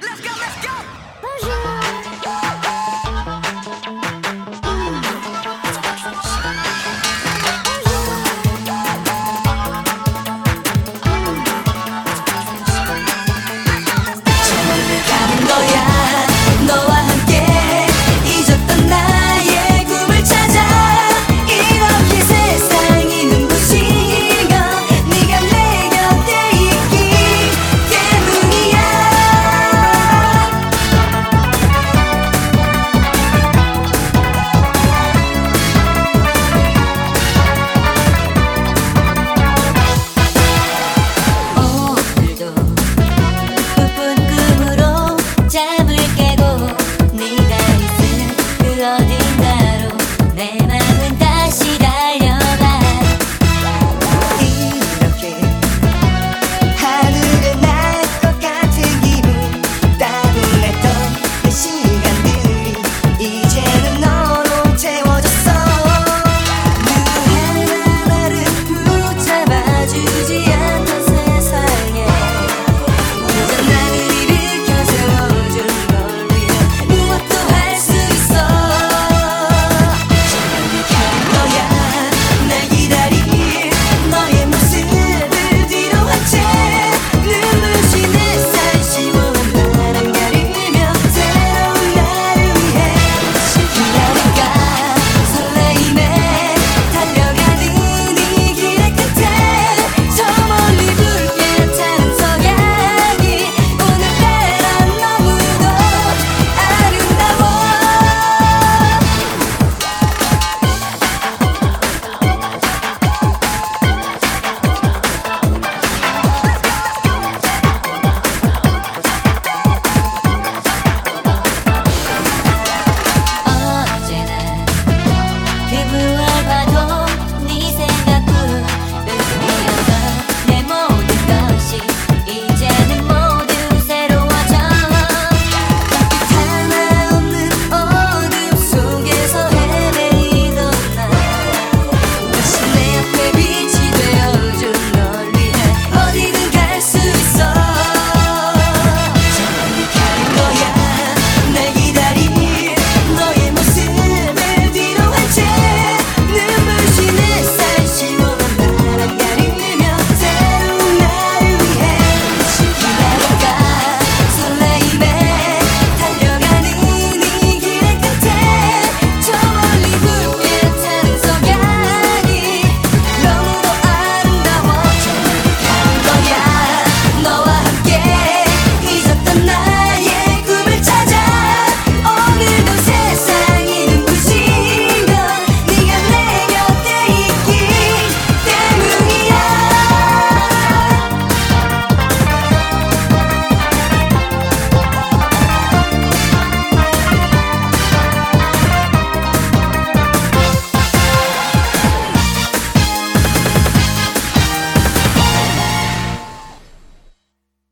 Let's go!